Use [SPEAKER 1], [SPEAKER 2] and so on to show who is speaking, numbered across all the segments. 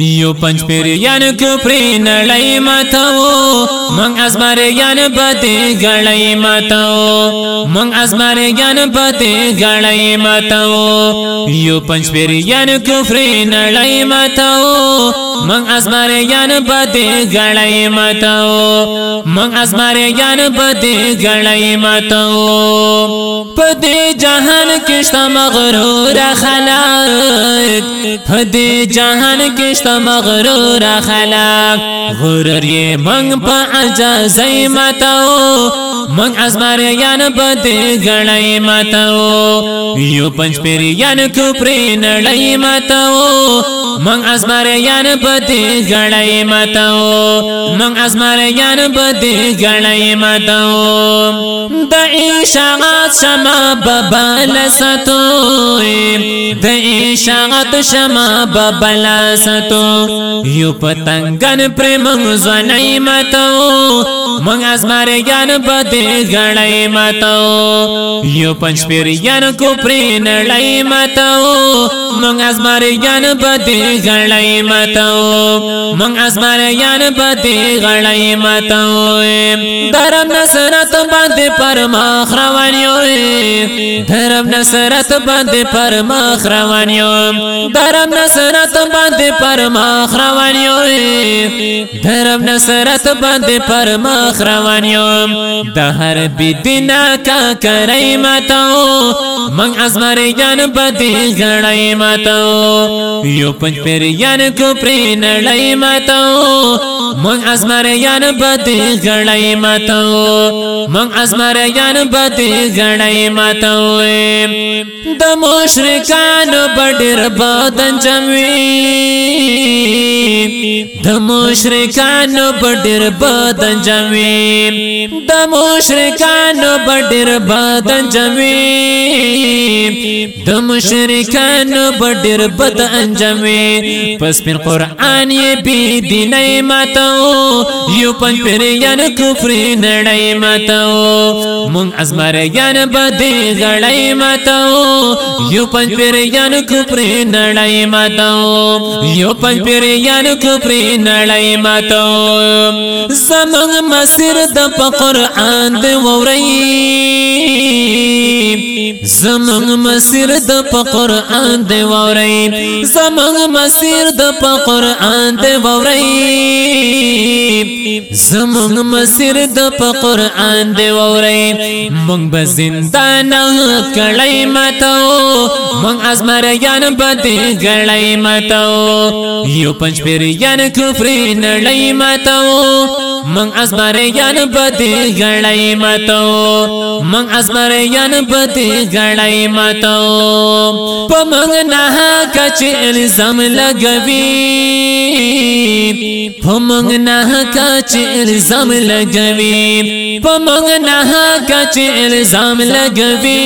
[SPEAKER 1] You پنج پیری یان کپری نړی ماتاو من ازمار یان بده غړی ماتاو من ازمار یان بده غړی ماتاو۔ یو پنج پیری یان کپری نړی ماتاو من ازمار یان بده غړی ماتاو من ازمار یان بده ماتاو۔ پدې جهان کې شته مغرور خلک پدې جهان کې شته مغرور خلق۔ غرر یہ منگ پا عجازی متاو منگ ازمار یان بدی گڑای متاو یو پنچ پیری یان کپری نڑای متاو منگ ازمار یان بدی گڑای متاو منگ ازمار یان بدی گڑای متاو دا ایشاغات شما ببال ستو دا ایشاغات شما ببال ستو یو پتنگن پر منگ زنی متو منگ از مریان بدی گڑی متو یو پنچ پیریان کو پری نڑی متو منگ از مریان بدی گڑی متو منگ از مریان بدی گڑی متو درم نصرت بند پر مخ روانیو درم نصرت بند پر مخ روانیو درم نصرت بند پر مخ روانیو دھرم نصرت بند پر مخ روانیو دہر بی دینا کا کرائی ماتاو منگ ازمار یان بدی گڑائی ماتاو یو پنج پیر یان کو کپری نڑائی ماتاو منگ ازمار یان بدی گڑائی ماتاو منگ ازمار یان بدی گڑائی ماتاو دا مشرکان بڑیر بادن جموی، د مشرکان بډر بدن جموي د مشرکان بډر بدن جموي د مشرکان بډر بدن جموي پس پر قران یې بي دیني ماتو یو پن پر یان کفر نړۍ ماتو مون ازمر یان بدی غړۍ ماتو. یو پن پیر یان کفر نړۍ ماتو. یو پن پیر یان کپری نړۍ ماتو. زمنګ مسیر د قرآن د ووري. زمنګ مسیر د قرآن د ووري زمنګ مسیر د قرآن د ووري زمنګ مسیر د قرآن د ووري مونږ به زندان کړای ماتو مونږ ازمر یان بده ګړای ماتو یو پنج پیریان کفری نړی ماتو من ازمریان بدی گڑائی ماتو من ازمریان بدی غړی ماتو پمنګ نہا کچ الزام لگوی. پمنګ نه کچ الزام لګوي پمنګ نه کچ الزام لګوي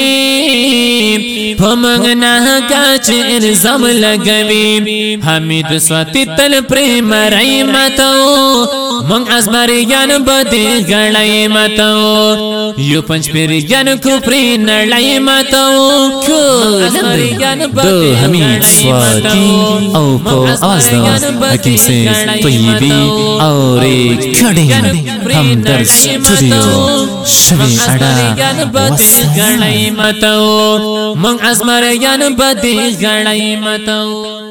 [SPEAKER 1] پمنګ نه کچ الزام لګوي حمید سوتی تل پریم رئی متو، منگ از مریان بدی گڑائی متو۔ یو پنچ پیری پیریان کپری نڑائی متو
[SPEAKER 2] دو حمید سواتی او پو آواز دواز حکیم سے طیبی اور ایک کھڑی ہم در سٹوڈیو شوی اڑا
[SPEAKER 1] گڑائی متو منگ از مریان بدی گڑائی متو